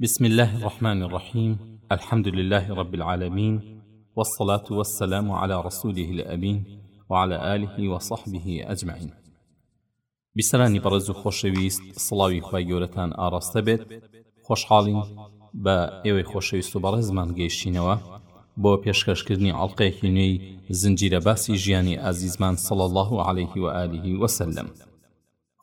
بسم الله الرحمن الرحیم الحمد لله رب العالمین والصلاة والسلام على رسوله الأمين وعلى آله وصحبه أجمعين بیسەرانی بەڕێز و خۆشەویست سڵاوی خی گەورەتان ئاڕاستە بێت خۆشحاڵین بە ئێوەی خۆشەویست و بەڕێزمان گەیشتینەوە بۆ پێشکەشکردنی ئەڵلقەیەکی نوێی زنجیرە باسی ژیانی ئازیزمان سڵ الله عليه و عالیه وسلم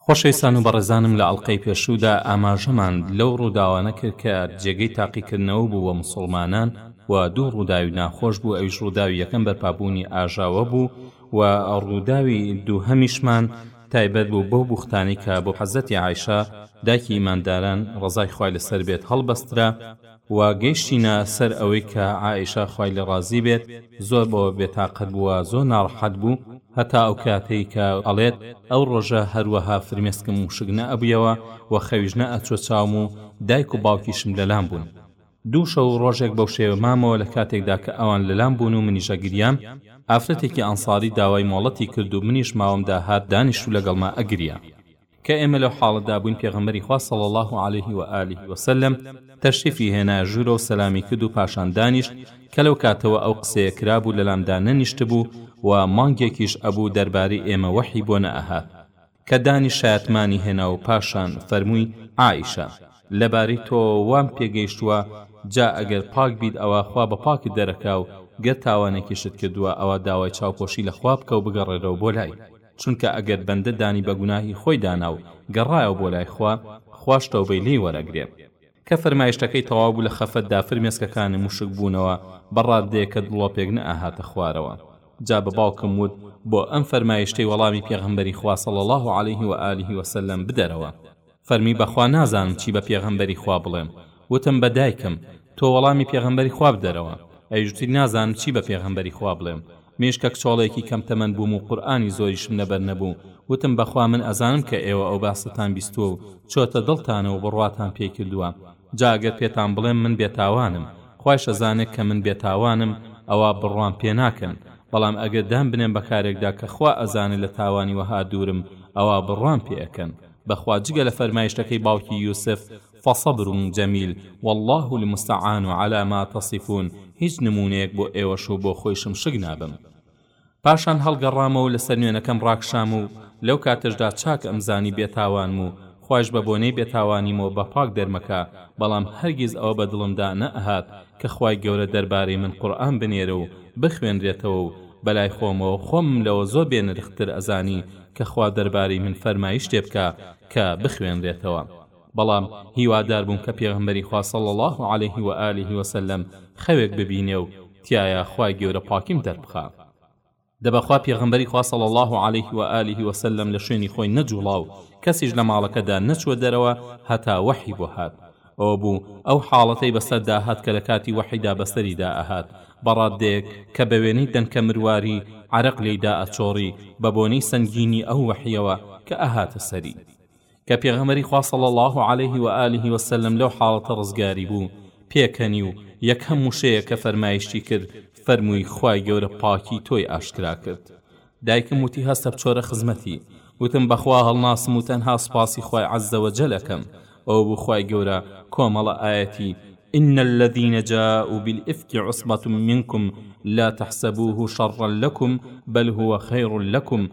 خۆشەویستان و بەڕێزانم لە ئەڵقەی پێشوودا ئاماژەمان لەو ڕووداوانە کرد کە جێگەی تاقیکردنەوە بوو بۆ موسڵمانان و دوو ڕووداوی ناخۆش بوو ئەویش ڕووداوی یەکەم بەرپابوونی ئاژاوە بوو و ڕووداوی دووهەمیشمان تایبەت بوو بەو بوختانەی کە بۆ حەزرەتی عائیشە دایکی ئیمانداران ڕەزای خوای لەسەر بێت هەڵبەسترا و گەیشتینە سەر ئەوەی کە عائیشە خوای لێ ڕازی بێت زۆر بەوە بێتاقەت بوو و زۆر ناڕەحەت بوو هەتا ئەو کاتەی کە ئەڵێت ئەو ڕۆژە هەروەها فرمێسکم موشک نەئەبویەوە و خەویش نەئەچوە چاوم و دایک و باوکیشم لەلام بوون دوو شەو و ڕۆژێک بەو شێوە مامەوە لە کاتێکدا کە ئەوان لەلام بوون و منیش ئەگریام ئافرەتێکی ئەنساری داوای مۆڵەتی کرد و منیش ماوم داهات دانیشت و لەگەڵما ئەگریا. کە ئێمە لەو حاڵەتدا بووین پێغەمبەری خوا صلی اللە علیه و آله و سلم تەشریفی هێنا ژوورە و سەلامی کرد و پاشان دانیشت کە لەو کاتەوە ئەو قسەیە کرابوو لەلامدا نەنیشتبوو و مانگێکیش ئەبوو دەربارەی ئێمە وەحی بۆ نەئەهات کە دانیشت شایەتمانی هێنا و پاشان فەرمووی عائیشە لەبارەی تۆ وام پێگەیشتووە جا ئەگەر پاک بیت ئەوا خوا بە پاکت دەرەکا و گەر تاوانێکیشت کردووە ئەوا داوای چاوپۆشی لە خوا بکە و بگەڕێرەوە بۆ لای چونکە ئەگەر بەندە دانی بە گوناهی خۆی دانا و گەڕایەوە بۆ لای خوا، خواش تەوبەی لێی وەرئەگرێ. کە فەرمایشتەکەی تەواو بوو لە خەفەتدا فرمێسکەکانم وشک بوونەوە بە ڕاددەیەک کە دڵۆپێک نەئەهاتە خوارەوە. جا بە باوکم وت، بۆ ئەم فەرمایشتەی وەڵامی پێغەمبەری خوا صلی اللە علیه و آله و سلم بدەرەوە. فەرمی بەخوا نازانم چی بە پێغەمبەری خوا بڵێم وتم بە دایکم تۆ وەڵامی پێغەمبەری خوا بدەرەوە ئەویش وتی نازانم چی بە پێغەمبەری خوا بڵێم منیش کە کچۆڵەیەکی کەم تەمەن بووم و قورئانی زۆریشم لەبەر نەبوو وتم بەخوا من ئەزانم کە ئێوە ئەو باسەتان بیستووە و چۆتە دڵتانەوە و بڕواتان پێی کردووە جا ئەگەر پێتان بڵێم من بێتاوانم خوایش ئەزانێت کە من بێتاوانم ئەوا بڕوام پێ ناکەن بەڵام ئەگەر دان بنێم بە کارێکدا کە خوا ئەزانێت لە تاوانی وەها دوورم ئەوا بڕوام پێ ئەکەن بەخوا جگە لە فەرمایشتەکەی باوکی یوسف فصبر جمیل واللە المستعان علی ما تصفون هیچ نموونەیەک بۆ ئێوەش و بۆ خۆیشم شک نابەم پاشان هەڵگەڕامەوە لەسەر نوێنەکەم ڕاکشام و لەو کاتەشدا چاک ئەمزانی بێتاوانم و خوایش بە بۆنەی بێتاوانیمەوە بە پاک دەرمەکا بەڵام هەرگیز ئەوە بە دڵمدا نەئەهات کە خوای گەورە دەربارەی من قورئان بنێرێ و بخوێنرێتەوە و بەلای خۆمەوە خۆمم لەوە زۆر بێنرختر ئەزانی کە خوا دەربارەی من فەرمایشت لێ بکا کە بخوێنرێتەوە بەڵام هیوادار بووم کە پێغەمبەری خوا صلی اللە علیه و آله و سلم خەوێک ببینێ و تیایا خوای گەورە پاکیم دەربخا دە بەخوا پێغەمبەری خوا صلی اللە علیه و آله و سلم لە شوێنی خۆی نەجوڵا و کەسیش لە ماڵەکەدا نەچووە دەرەوە هەتا وەحی بۆ هات ئەوە بوو ئەو حاڵەتەی بەسەردا هات کە لە کاتی وەحیدا بەسەریدا ئەهات بە ڕاددەیەک کە بە وێنەی دەنکە مرواری عەرەق لێی دائەچۆڕی بە بۆنەی سەنگینی ئەو وەحیەوە کە ئەهاتە سەری کە پێغەمبەری خوا صلی اللە علیه و آله و سلم لەو حاڵەتە ڕزگاری بوو پێکەنی و یەکەم وشەیەک کە فەرمایشتی کرد فەرمووی خوای گەورە پاکی تۆی ئاشکرا کرد دایکم وتی هەستە بچۆرە خزمەتی، وتم بەخوا هەڵناسم و تەنها سوپاسی خوای عز وجل ئەکەم، ئەوە بوو خوای گەورە کۆمەڵە ئایەتی، ان الذین جاءوا بالافک عصبة منکم لا تحسبوه شرا لکم بل هو خیر لکم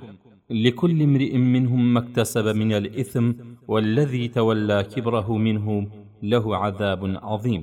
لکل امرئ منهم ما اکتسب من الاثم والذی تولی کبره منهم له عذاب عظیم.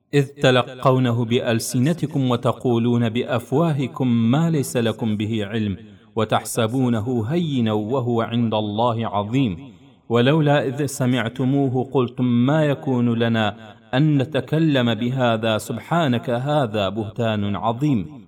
إذ تلقونه بألسنتكم وتقولون بأفواهكم ما ليس لكم به علم وتحسبونه هينا وهو عند الله عظيم ولولا إذ سمعتموه قلتم ما يكون لنا أن نتكلم بهذا سبحانك هذا بهتان عظيم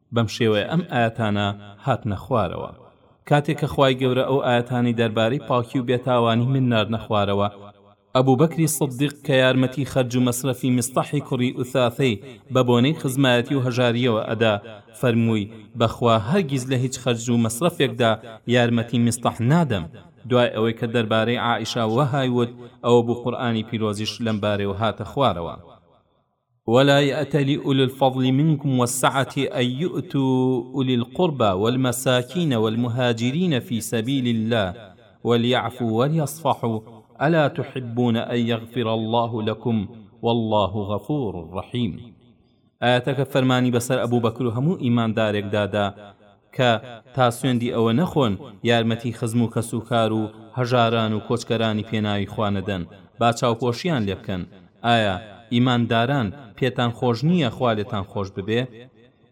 بەم شێوەیە ئەم ئایەتانە هاتنە خوارەوە کاتێک کە خوای گەورە ئەو ئایەتانی دەربارەی پاکی و بێتاوانی من ناردنە خوارەوە ئەبوو بەکری سدیق کە یارمەتی خەرج و مەسرەفی میستەحی کوڕی ئوثاثەی بە بۆنەی خزمایەتی و هەژارییەوە ئەدا فەرمووی بەخوا هەرگیز لە هیچ خەرج و مەسرەفێکدا یارمەتی میستەح نادەم دوای ئەوەی کە دەربارەی عائیشە وەهای وت ئەوە بوو قورئانی پیرۆزیش لەم بارەیەوە هاتە خوارەوە ولا يأتل أولي الفضل منكم والسعة أن يؤتوا أولي القربى والمساكين والمهاجرين في سبيل الله وليعفوا وليصفحوا ألا تحبون أن يغفر الله لكم والله غفور رحيم ئاەتەکە فەرمانی بەسەر ئەبوو بەکر و هەموو ئیماندارێکدادا کە تا سوێندی ئەوە نەخۆن یارمەتی خزم و کەس و کار و هەژاران و کۆچکەرانی پێناوی خوا نەدەن با چاوپۆشیان لێ بکەن ئایا ئیمان داران پێتان خۆش نیە خوا لێتان خۆش ببێ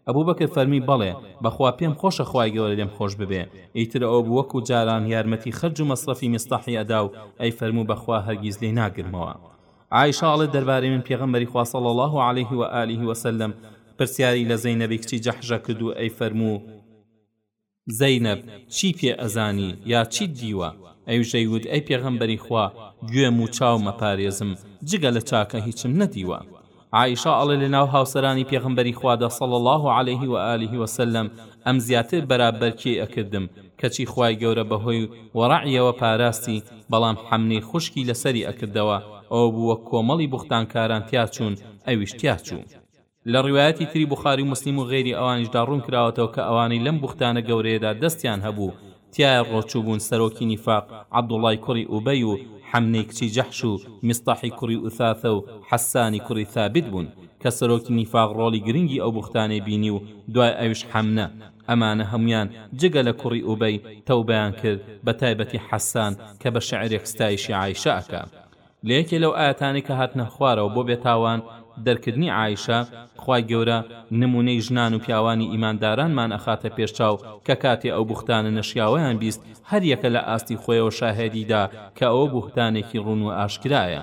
ئەبو بەکر فەرمی بەڵێ بەخوا پێم خۆشە خوای گەورە لێم خۆش ببێ ئیتر ئەو وەکو جاران یارمەتی خەرج و مەسرەفی میستاحی ئەدا و ئەی فەرموو بەخوا هەرگیز لێی ناگرمەوە عائیشە ئەڵێت دەربارەی من پێغەمبەری خوا صلی اللە علیە و آله و سلم پرسیاری لە زەینەبی کچی جەحشە کرد و ئەی فەرموو زەینەب چی پێ ئەزانی یا چیت دیوە ئەویشەی وت ئەی پێغەمبەری خوا گوێم و چاوم ئەپارێزم جگە لە چاکە هیچم نەدیوە عائیشە ئەڵێ لە ناو هاوسەرانی پێغەمبەری خوادا صلی اللە علیە و آله و سلم ئەم زیاتر بەرابەرکێی ئەکردم کەچی خوای گەورە بەهۆی وەڕعیەوە پاراستی بەڵام حەمنی خوشکی لەسەری ئەکردەوە ئەوەبوو وەک کۆمەڵی بوختانکاران تیاچوون ئەویش تیاچوو. لە ڕوایەتی تری بوخاری و مسلیم و غەیری ئەوانیشدا ڕوون کراوەتەوە کە ئەوانەی لەم بوختانە گەورەیەدا دەستیان هەبوو تیایە ڕۆچووبوون سەرۆکی نیفاق عەبدوڵای کوڕی ئوبەی و حەمنەی کچی جەحش و میسطحی کوڕی ئوثاثە و حەسانی کوڕی ثابت بوون کە سەرۆکی نیفاق ڕۆڵی گرنگی ئەو بوختانەی بینی و دوای ئەویش حەمنە ئەمانە هەموویان جگە لە کوڕی ئوبەی تەوبەیان کرد بەتایبەتی حەسان کە بە شعرێک ستایشی عائیشە ئەکا لە یەکێ لەو ئایەتانەی کە هاتنە خوارەوە بۆ بێتاوان دەرکردنی عائیشە خوای گەورە نموونەی ژنان و پیاوانی ئیماندارانمان ئەخاتە پێش چاو کە کاتێ ئەو بوختانە نەشیاوەیان بیست هەر یەکە لە ئاستی خۆیەوە شاهێدی دا کە ئەوە بوهتانێکی ڕوون و ئاشکرایە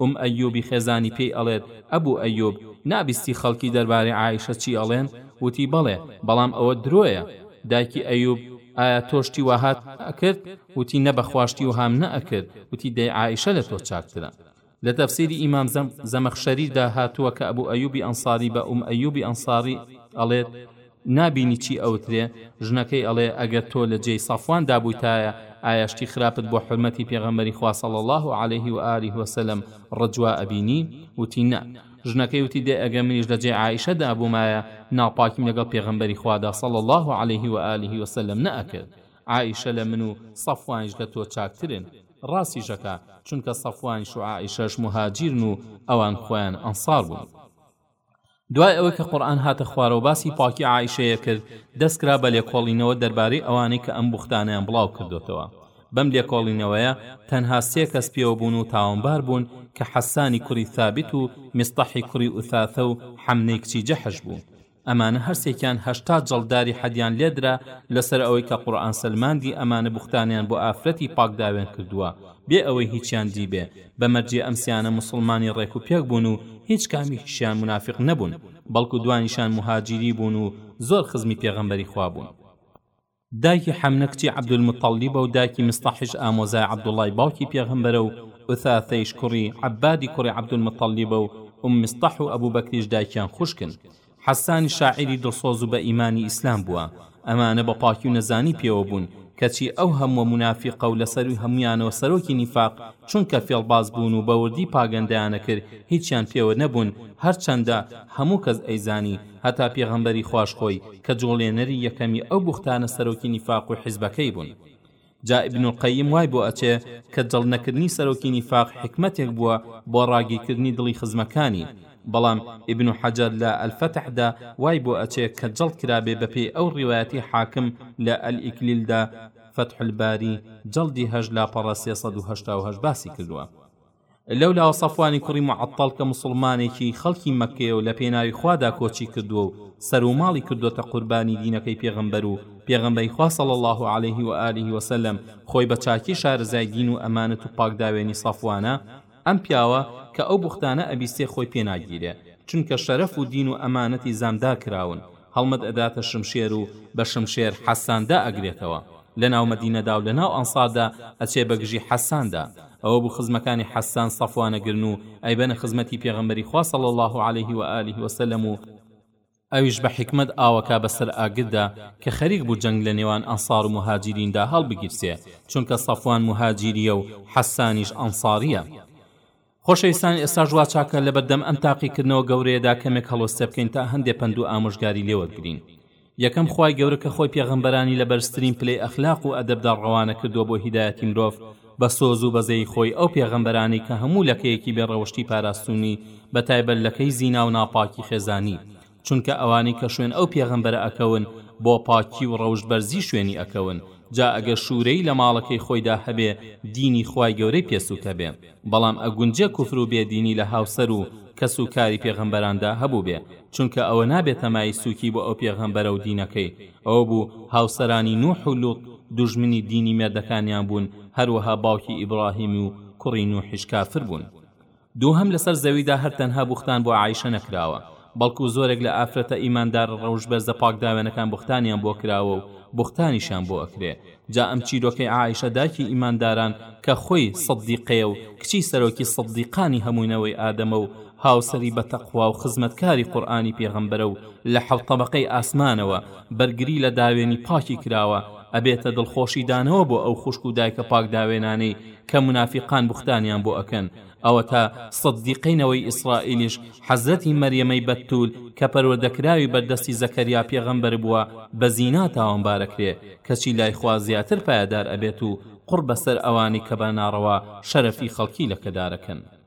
ئوم ئەیوبی خێزانی پێی ئەڵێت، ئەبو ئەیوب، نابیستی خەڵکی دەربارەی عائیشە چی ئەڵێن؟ وتی، بەڵێ، بەڵام ئەوە درۆیە. دایکی ئەیوب، ئایا تۆ شتی وەهات ئەکرد؟ وتی، نە بەخوا شتی وەهام نەئەکرد. وتی، دەی عائیشە لە تۆ چاکترە. لە تەفسیری ئیمام زەمەخشەری دا هاتووە کە ئەبو ئەیوبی ئەنساری بە ئوم ئەیوبی ئەنساری ئەڵێت، نابینی چی ئەوترێ ژنەکەی ئەڵێ ئەگەر تۆ لە جێی سەفوان دابوویتایە ئایا شتی خراپت بۆ حورمەتی پێغەمبەری خوا صلی اللە علیه و آله و سلم ڕجوا ئەبینی وتی نە ژنەکەی وتی دەی ئەگەر منیش لە جێی عائیشە دابوومایە ناپاکیم لەگەڵ پێغەمبەری خوادا صلی اللە علیه و آله و سلم نەئەکرد عائیشە لە من و سەفوانیش لە تۆ چاکترن ڕاستیش ئەکا چونکە سەفوانیش و عائیشەش موهاجیرن و ئەوان خۆیان ئەنصار بوون. دوای ئەوەی کە قورئان هاتە خوارەوە باسی پاکی عائیشەیە کرد دەستکرا بە لێکۆڵینەوە دەربارەی ئەوانەی کە ئەم بوختانەیان بڵاو کردۆتەوە بەم لێکۆڵینەوەیە تەنها سێ کەس پێوە بوون و تاوانبار بوون کە حەسانی کوڕی ثابت و مستەحی کوڕی ئوثاثە و حەمنەی کچی جەحش بوو ئەمانە هەرسێکیان هەشتا جەڵدداری حەدیان لێدرا لەسەر ئەوەی کە قورئان سەلماندی ئەمانە بوختانیان بۆ ئافرەتی پاکداوێن کردووە بێ ئەوەی هیچیان دیبێ، بە مەرجی ئەم سیانە موسڵمانی ڕێک و پێک بوون و هیچ کامیکیشیان مونافیق نەبوون، بەڵکو دوانیشان موهاجیری بوون و زۆر خزمی پێغەمبەری خوا بوون. دایکی حەمنە کچی عەبدولموتەڵلیبە و دایکی مستەحیش ئامۆزای عەبدوڵڵای باوکی پێغەمبەرە و ئوثاثەیش کوڕی عەبادی کوڕی عەبدولموتەڵلیبە و ئوم مستەح و ئەبوبەکریش دایکیان خوشکن، حەسانی شاعیری دڵسۆز و بە ئیمانی ئیسلام بووە، ئەمانە بە پاکی و نەزانی پێوە بوون، کەچی ئەو هەمووە مونافیقە و لە سەرووی هەموویانەوە سەرۆکی نیفاق، چونکە فێڵباز بوون و بە وردی پاگەندەیان ئەکرد هیچیان پێوە نەبوون، هەرچەندە هەموو کەس ئەیزانی هەتا پێغەمبەری خواش خۆی، کە جوڵێنەری یەکەمی ئەو بوختانە سەرۆکی نیفاق و حیزبەکەی بوون. جا ابن القیم وای بۆ ئەچێ کە جەڵد نەکردنی سەرۆکی نیفاق حیکمەتێک بووە بۆ ڕاگیرکردنی دڵی خزمەکانی بەڵام ابن حجر لە الفتح دا وای بۆ ئەچێ کە جەڵد کرابێ بە پێی ئەو ڕیوایەتەی حاکم لە الاکلیل دا فتح الباری جەڵدی هەشت لاپەڕە سێ سەد و هەشتا و هەشت باسی کردووە. لەولاوە سەفوانی کوڕی موعەتەڵ کە موسڵمانێکی خەڵکی مەککەیە و لە پێناوی خوادا کۆچی کردووە و سەر و ماڵی کردۆتە قوربانی دینەکەی پێغەمبەر و پێغەمبەری خوا صلی اللە علیه و آله و سلم خۆی بە چاکی شارەزای دین و ئەمانەت و پاکداوێنی سەفوانە ئەم پیاوە کە ئەو بوختانە ئەبیستێ خۆی پێ ناگیرێ چونکە شەرەف و دین و ئەمانەتی زامدار کراون هەڵمەت ئەداتە شمشێر و بە شمشێر حەسان دائەگرێتەوە. لەناو مەدینەدا و لەناو ئەنساردا ئەچێ بەگژی حەساندا ئەوە بوو خزمەکانی حەسان سەفوان ئەگرن و ئەیبەنە خزمەتی پێغەمبەری خوا صلی اللە علیه و آله و سلم و ئەویش بە حیکمەت ئاوەکە بەسەر ئاگردا کە خەریک بوو جەنگ لەنێوان ئەنسار و موهاجیریندا هەڵبگیرسێ چونکە سەفوان موهاجیریە و حەسانیش ئەنساریە. خۆشەویستان ئێستاش وا چاکە لەبەردەم ئەم تاقیکردنەوە گەورەیەدا کەمێک هەڵوەستە بکەین تا هەندێ پەند و ئامۆژگاری لێ وەرگرین یەکەم خوای گەورە کە خۆی پێغەمبەرانی لە بەرزترین پلەی ئەخلاق و ئەدەبدا ڕەوانە کردووە بۆ هیدایەتی مرۆڤ بە سۆز و بەزەیی خۆی ئەو پێغەمبەرانەی کە هەموو لەکەیەکی بێ ڕەوشتی پاراستوونی بەتایبەت لەکەی زینا و ناپاکی خێزانی چونکە ئەوانەی کە شوێن ئەو پێغەمبەرە ئەکەون بۆ پاکی و ڕەوشت بەرزی شوێنی ئەکەون جا ئەگەر شورەیی لە ماڵەکەی خۆیدا هەبێ دینی خوای گەورەی پێ سوکە بێ بەڵام ئەگونجێ کوفر و بێ دینی لە هاوسەر و کەس و کاری پێغەمبەراندا هەبووبێ چونکە ئەوە نابێتە مایەی سوکی بۆ ئەو پێغەمبەرە و دینەکەی ئەوە بوو هاوسەرانی نوح و لوط دوژمنی دینی مێردەکانیان بوون هەروەها باوکی ئیبڕاهیم و کوڕی نوحیش کافر بوون دووهەم لەسەر زەویدا هەر تەنها بوختان بۆ عائیشە نەکراوە بەڵکو زۆرێک لە ئافرەتە ئیماندارە ڕەوش بەرزە پاک داوێنەکان بوختانیان بۆ کراوە و بوختانیشیان بۆ ئەکرێ جا ئەم چیرۆکەی عائیشە دایکی ئیمانداران کە خۆی صدیقەیە و کچی سەرۆکی صدیقانی هەموو نەوەی ئادەمە و هاوسەری بە تەقوا و خزمەتکاری قورئانی پێغەمبەرە و لە حەوت تەبەقەی ئاسمانەوە بەرگری لە داوێنی پاکی کراوە ئەبێتە دڵخۆشی دانەوە بۆ ئەو خوشک و دایکە پاک داوێنانەی کە مونافیقان بوختانیان بۆ ئەکەن ئەوەتا صدیقەی نەوەی ئیسرائیلیش حەزرەتی مەریەمەی بەتول کە پەروەردەکراوی بەردەستی زەکەریا پێغەمبەربووە بە زینا تاوانبار ئەکرێ کەچی لای خوا زیاتر پایەدار ئەبێت و قوڕ بەسەر ئەوانەی کە بە ناڕەوا شەرەفی خەڵکی لەکەدارەکەن.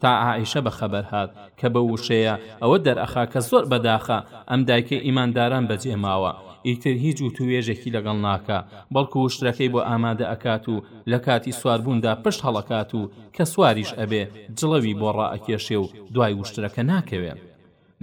تا عائیشە بە خەبەر هات کە بەو وشەیە ئەوە دەرئەخا کە زۆر بە داخە ئەم دایکەی ئیمانداران بە جێ ماوە ئیتر هیچ وتووێژێکی لەگەڵ ناکا بەڵکو وشترەکەی بۆ ئامادە ئەکات و لە کاتی سوار بووندا پشت هەڵەکات و کە سواریش ئەبێ جڵەوی بۆ ڕائەکێشێ و دوای وشترەکە ناکەوێ.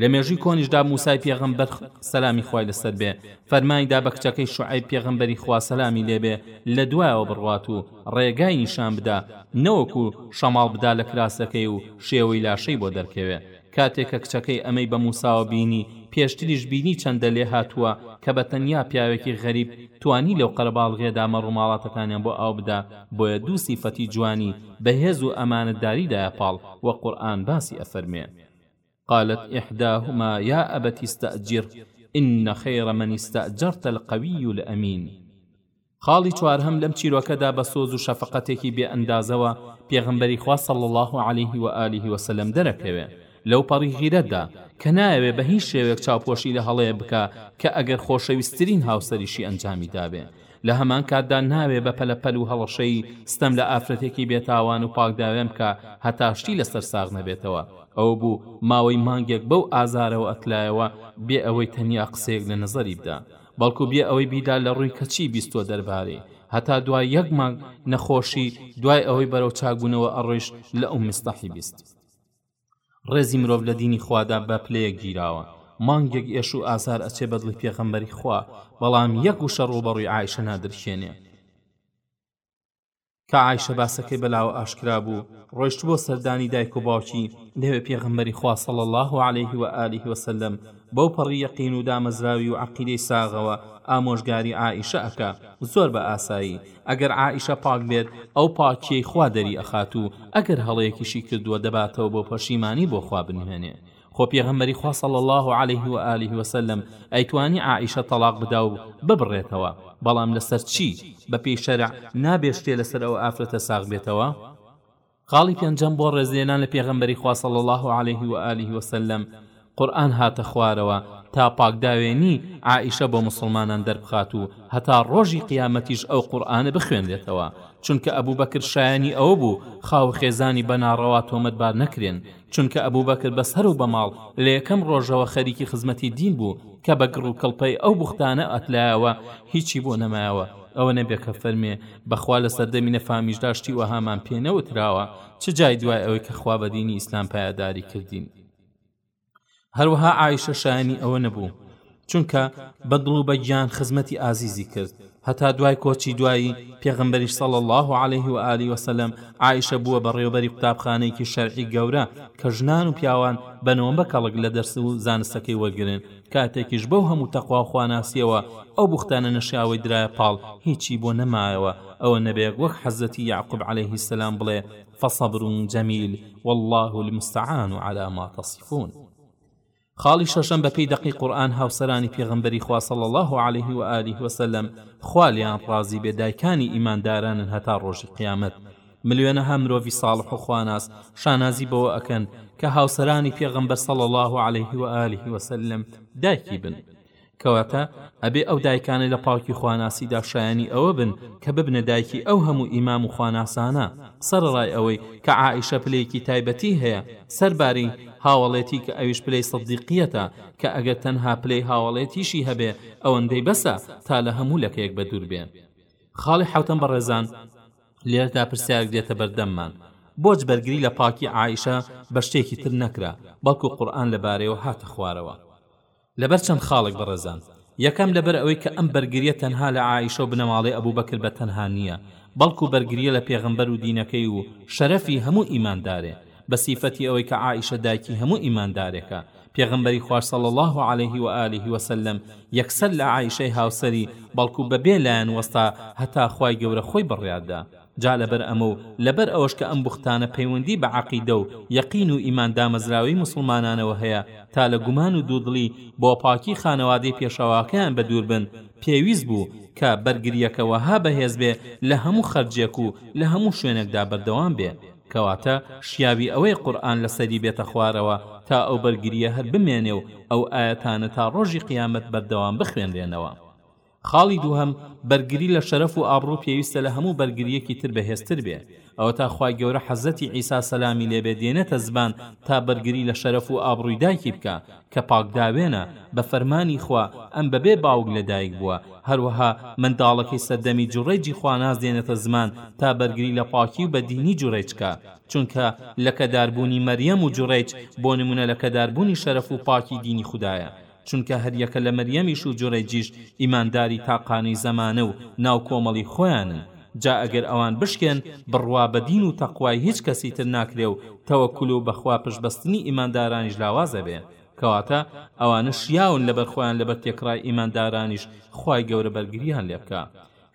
لە مێژووی کۆنیشدا موسای پێغەمبەر، سەلامی خوای لەسەر بێ، فەرمانی دا بە کچەکەی شوعەیب پێغەمبەری خوا سەلامی لێ بێ لە دوایەوە بڕوات و ڕێگای نیشان بدا نەوەکو شەماڵ بدا لە کراسەکەی و شێوەی لاشەی بۆ دەرکەوێ کاتێ کە کچەکەی ئەمەی بە موساوە بینی پێشتریش بینی چەندە لێ هاتووە کە بە تەنیا پیاوێکی غەریب توانی لەو قەرەباڵغیەدا مەڕ و ماڵاتەکانیان بۆ ئاو بدا بۆیە دوو سیفەتی جوانی بەهێز و ئەمانەتداری دایە پاڵ وە قورئان باسی ئەفەرموێ. قالت احداهما يا ابت استاجر ان خير من استاجرت القوی الامین خاڵی چوارهەم لەم چیرۆکەدا بە سۆز و شەفقەتێکی بێ ئەندازەوە پێغەمبەری خوا صلی الله علیه و آله و سلم دەرەکەوێ لەو پەڕی غیرەتدا کە نایەوێ بە هیچ شێوەیەک چاوپۆشی لە هەڵەیە بکا کە ئەگەر خۆشەویستترین هاوسەریشی ئەنجامی دابێ لە هەمان کاتدا ناوێ بە پەلە پەل و هەڵەشەی ستەم لە ئافرەتێکی بێ تاوان و پاک داوێن بکا هەتا شتی لە سەر ساغ نەبێتەوە ئەوە بوو ماوەی مانگێک بەو ئازارەوە ئەتلایەوە بێ ئەوەی تەنیا قسەیەک لە نەزەری بدا بەڵکو بێ ئەوەی بیدا لە ڕووی کە چی بیستوە دەربارەی هەتا دوای یەک مانگ نەخۆشی دوای ئەوەی بەرەو چاکبوونەوە ئەڕۆیش لە ئوم مستەحی بیست ڕێزی مرۆڤ لە دینی خوادا بە پلەیەک گیراوە مانگێک ئێش و ئازار ئەچێ بە دڵی پێغەمبەری خوا بەڵام یەک وشە ڕووبەڕووی عایشە نادرکێنێ کە عایشە باسەکەی بەلاوە ئاشکرا بوو ڕۆیشت بۆ سەردانی دایک و باوکی لەوێ پێغەمبەری خوا صلی الله عليه و آله وسلم بەو پەڕی یەقین و دامەزراوی و عەقیدەی ساغەوە ئامۆژگاری عائیشە ئەکا زۆر بە ئاسایی ئەگەر عائیشە پاک بێت ئەو پاکیەی خوا دەری ئەخات و ئەگەر هەڵەیەکیشی کردووە دەباتەوە بۆ پەشیمانی بۆ خوا بنوێنێ خۆ پێغەمبەری خوا صلی اللە علیه و آله و سلم ئەیتوانی عائیشە تەڵاق بدا و ببڕێتەوە بەڵام لەسەر چی بەپێی شەرع نابێ شتێ لەسەر ئەو ئافرەتە ساغ بێتەوە؟ خاڵی پێنجەم بۆ ڕێزلێنان لە پێغەمبەری خوا صلی اللە علیه و آله و سلم قورئان هاتە خوارەوە تا پاکداوێنی عائیشە بۆ موسڵمانان دەربخات و هەتا ڕۆژی قیامەتیش ئەو قورئانە بخوێنرێتەوە چونکە ئەبوبەکر شایەنی ئەوە بوو خاو خێزانی بەناڕەوا تۆمەتبار نەکرێن چونکە ئەبوبەکر بە سەرو بە ماڵ لە یەکەم ڕۆژەوە خەریکی خزمەتی دین بوو کە بە گڕ و کڵپەی ئەو بوختانە ئەتلایەوە هیچی بۆ نەمایەوە ئەوە نەبێ کە فەرمێ بەخوا لە سەردەمی نەفامیشدا شتی وەهامان پێ نەوتراوە چ جای دوای ئەوەی کە خوا بە دینی ئیسلام پایەداری کردین هەروەها ئایشە شایانی ئەوە نەبوو چونکە بە دڵ و بە گیان خزمەتی ئازیزی کرد هەتا دوای کۆچی دوایی پێغمبەری سەڵ الله عليه و عالی وسلم ئایشە بووە بەڕێوبەری قوتابخانەیەکی شەرعی گەورە کە ژنان و پیاوان بەنەوە بە کەڵک لە دەرس و زانستەکەی وەرگن کاتێکیش بەو هەموو تەقوا و خواناسیەوە ئەو بوختانە نەشیاوەی درایە پاڵ هیچی بۆ نەمایەوە ئەوە نەبێک وەک حەزرەتی یەعقوب علیە السلام بڵێ فصبر جمیل واللە المستعان علی ما تصفون خاڵی شەشەم بە پێی دەقی قورآن هاوسەرانی پێغمبەری خوا صلی الله علیه و آله وسلم خوا لیان ڕازی بێ دایکانی ئیماندارانن هەتا ڕۆژی قیامەت ملیۆنەها مرۆڤی ساڵح و خواناس شانازی بەوە ئەکەن کە هاوسەرانی پێغەمبەر صلی الله علیه و آله و سلم دایکی بن کەواتە ئەبێ ئەو دایکانە لە پاڵکی خواناسیدا شایانی ئەوە بن کە ببنە دایکی ئەو هەموو ئیمام و خواناسانە سەرڕای ئەوەی کە عائیشە پلەیەکی تایبەتی هەیە سەرباری هاوڵێتی کە ئەویش پلەی سەدیقیەتە کە ئەگەر تەنها پلەی هاوڵێتیشی هەبێ ئەوەندەی بەسە تا لە هەموو لەکەیەک بەدوور بێ خاڵی حوتەم بەڕێزان لێرەدا پرسیارێک دێتە بەردەممان بۆچ بەرگری لە پاکی عائشە بە شتێکی تر نەکرا بەڵکو قورئان لەبارەیەوە هاتە خوارەوە لەبەر چەند خاڵێک بەڕێزان یەکەم لەبەر ئەوەی کە ئەم بەرگریە تەنها لە عائشە و بنەماڵەی ئەبوو بەکر بە تەنها نییە بەڵکو بەرگریە لە پێغەمبەر و دینەکەی و شەرەفی هەموو ئیماندارێ بە سیفەتی ئەوەی کە عائشە دایکی هەموو ئیماندارێکە پێغەمبەری خوا صلی اللە علیه و آله و سلم یەکسەر لە عائیشەی هاوسەری بەڵکو بەبێ لایەن وەستا هەتا خوای گەورە خۆی بڕیاردا جا لەبەر ئەمە و لەبەر ئەوەش کە ئەم بوختانە پەیوەندی بە عەقیدە و یەقین و ئیمان دامەزراوەی موسڵمانانەوە هەیە تا لە گومان و دوودڵی بۆ پاکی خانەوادەی پێشەواکەیان بەدوور بن پێویست بوو کە بەرگریەکە وەها بەهێز بێ لە هەموو خەرجێک و لە هەموو شوێنێکدا بەردەوام بێ کەواتە شیاوی ئەوەیە قورئان لەسەری بێتە خوارەوە تا ئەو بەرگرییە هەر بمێنێ و ئەو ئایەتانە تا ڕۆژی قیامەت بەردەوام بخوێنرێنەوە. خاڵی دووهەم، بەرگری لە شەرەف و ئابڕوو پێویستە لە هەموو بەرگرییەکی تر بەهێزتر بێ. ئەوەتا خوای گەورە حەزرەتی عیسا سەلامی لێ بێ دێنێتە زبان تا بەرگری لە شەرەف و ئابڕووی دایکی بکا، کە پاکداوێنە، بە فەرمانی خوا، ئەم بەبێ باوک لە دایک بووە، هەروەها منداڵەکەی سەردەمی جوڕەیجی خواناس دێنێتە زمان تا بەرگری لە پاکی و بە دینی جوڕەیج کا، چونکە لەکەدار بوونی مەریەم و جوڕەیج بۆ نمونە لەکەدار بوونی شەرەف و پاکی دینی خودایە، چونکە هەریەکە لە مەریەمیش و جوڕەیجیش ئیمانداری تاقانەی زەمانە و ناو کۆمەڵی خۆیانن. جا ئەگەر ئەوان بشکێن بڕوا بە دین و تەقوای هیچ کەسی تر ناکرێ و تەوەکول و بەخوا پشت بەستنی ئیماندارانیش لاواز ئەبێ کەواتە ئەوانە شیاون لەبەر خۆیان لەبەر تێکڕای ئیماندارانیش خوای گەورە بەرگریان لێ بکا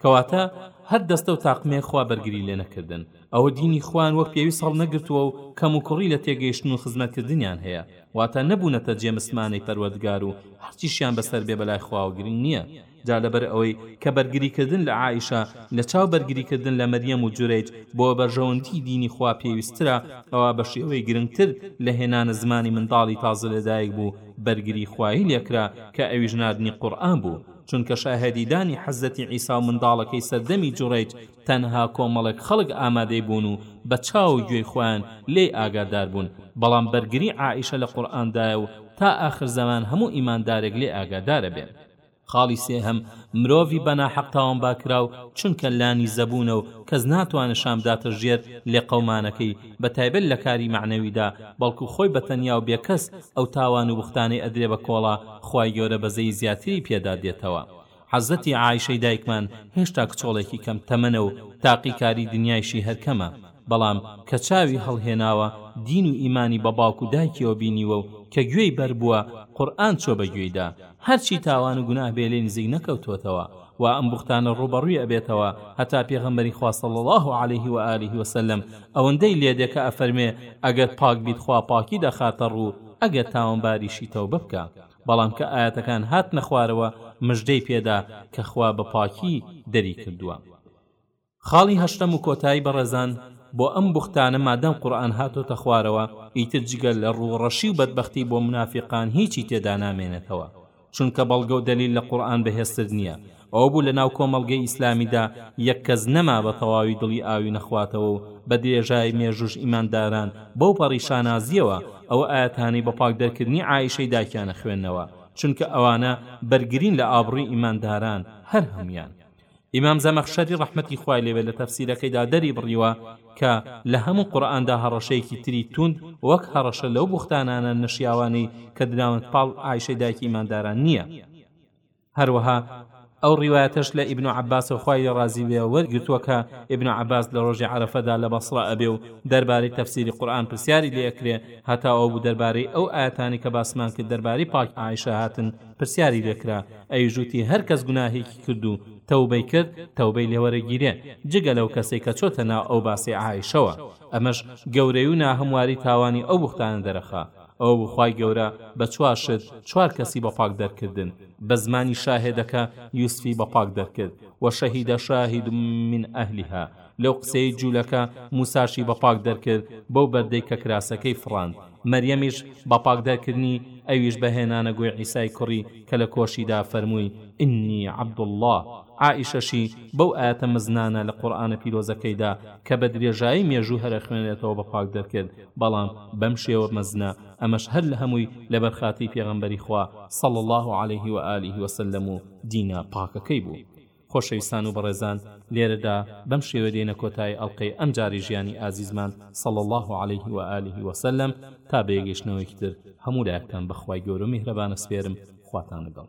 کەواتە هەر دەستە و تاقمێ خوا بەرگری لێ نەکردن ئەوە دینی خۆیان وەک پێویست هەڵنەگرتووە و کەموکوڕی لە تێگەیشتن و خزمەتکردنیان هەیە واتە نەبوونەتە جێ مسمانەی پەروەردگار و هەرچیشیان بەسەر بێ بەلای خواوە گرنگ نییە جا لەبەر ئەوەی کە بەرگریکردن لە عائیشە لە چاو بەرگریکردن لە مەریەم و جورەیج بۆ بەرژەوەندی دینی خوا پێویستترە ئەوا بە شێوەی گرنگتر لە هێنانە زمانی منداڵی تازە لەدایک بوو بەرگری خوایی لێکرا کە ئەویش ناردنی قورئان بوو چونکە شاهێدی دانی حەزرەتی عیسا و منداڵەکەی سەردەمی جورەیج تەنها کۆمەڵێک خەڵک ئامادەی بوون و بە چاو و گوێی خۆیان لێی ئاگادار بوون بەڵام بەرگری عائیشە لە قورئاندایە و تا ئاخر زەمان هەموو ئیماندارێک لێ ئاگادارە بێ. خاڵی سێهەم مرۆڤی بەناحەق تاوانبارکراو چونکە لانی زەبوونە و کەس ناتوانێت شان بداتە ژێر لێقەومانەکەی بەتایبەت لە کاری مەعنەویدا بەڵکو خۆی بە تەنیا و بێکەس ئەو تاوان و بوختانەی ئەدرێ بە کۆڵا خوای گەورە بەزەیی زیاتری پێدا دێتەوە حەزرەتی عائیشەی دایکمان هێشتا کچۆڵێکی کەم تەمەنە و تاقیکاری دنیایشی هەر کەمە بەڵام کە چاوی هەڵهێناوە دین و ئیمانی بە باوک و دایکیەوە بینیوە و کە گوێی بەر بووە قورئان چوە بە گوێیدا هەرچی تاوان و گوناه بێ لێی نزیک نەکەوتۆتەوە وا ئەم بوختانە ڕووبەڕووی ئەبێتەوە هەتا پێغەمبەری خوا صلی اللە علیه و آله و سلم ئەوەندەی لێدێ کە ئەفەرموێ ئەگەر پاک بیت خوا پاکیت ئەخاتە ڕوو ئەگەر تاوانباریشی تەوبە بکە بەڵام کە ئایەتەکان هاتنە خوارەوە مژدەی پێدا کە خوا بە پاکی دەری کردووە. خاڵی هەشتەم و کۆتایی بەڕێزان بۆ ئەم بوختانە مادام قورئان هاتۆتە خوارەوە ئیتر جگە لە ڕوو ڕەشی و بەدبەختی بۆ منافیقان هیچی تێدا نامێنێتەوە چونکە بەڵگە و دەلیل لە قورئان بەهێزتر نیە ئەوە بوو لە ناو کۆمەڵگەی ئیسلامیدا یەک کەس نەما بە تەواوی دڵی ئاوی نەخواتەوە و بە درێژای مێژووش ئیمانداران بەو پەڕی شانازیەوە ئەو ئایەتانەی بە پاک دەرکردنی عائیشەی داکیان ئەخوێننەوە چونکە ئەوانە بەرگرین لە ئابڕوی ئیمانداران هەر هەمویان ئیمام زەمەخشەری ڕەحمەتی خوای لێبێت لە تەفسیرەکەیدا دەریبڕیوە کە لە هەموو قورئاندا هەڕەشەیەکی تری توند وەک هەڕەشە لەو بوختانانە نەشیاوانەی کە دراونەتە پاڵ عائیشەی دایکی ئیمانداران نییە هەروەها ئەو ڕیوایەتەش لە ئیبن عەباسەوە خوای لێ ڕازی بێ وەرگرتووە کە ئیبن عەباس لە ڕۆژی عەرەفەدا لە بەسڕە ئەبێ و دەربارەی تەفسیری قورئان پرسیاری لێ ئەکرێ هەتا ئەو بوو دەربارەی ئەو ئایەتانەی کە باسمان کرد دەربارەی پاک عائیشە هاتن پرسیاری لێ کرا ئەویش وتی هەر کەس گوناهێکی کرد و تەوبەی کرد تەوبەی لێ وەرەگیرێ جگە لەو کەسەی کە چۆتە ناو ئەو باسی عائیشەوە ئەمەش گەورەی و ناهەمواری تاوانی ئەو بوختانە دەرەخا ئەوە بوو خوای گەورە بە چوار شت چوار کەسی بە پاک دەرکردن بە زمانی شاهێدەکە یوسفی بە پاک دەرکرد وە شەهیدە شاهید من اهلها لەو قسەی جولەکە موساشی بە پاک دەرکرد بەو بەردەی کە کراسەکەی فڕاند، مەریەمیش بە پاک دەرکردنی ئەویش بە هێنانە گۆی عیسای کوڕی کە لە کۆشیدا فەرمووی، ئیننی عبد اللە، عائیشەشی بەو ئایەتە مەزنانە لە قورئانە پیرۆزەکەیدا کە بە درێژایی مێژوو هەر ئەخوێنرێتەوە بە پاک دەرکرد، بەڵام بەم شێوە مەزنە، ئەمەش هەر لە هەمووی لەبەر خاتری پێغەمبەری خوا، صلی اللە علیه و آله و سلم، و دینە پاکەکەی بوو. خۆشەویستان و بەڕێزان لێرەدا بەم شێوە دێنە کۆتایی ئەڵقەی ئەمجارەی ژیانی ئازیزمان صلی اللە علیه و آله و سلم تا بەیەگەشتنەوەیەکی تر هەموو لایەکتان بەخوای گەورەو میهرەبانە سپێرم خواتان لەگەڵ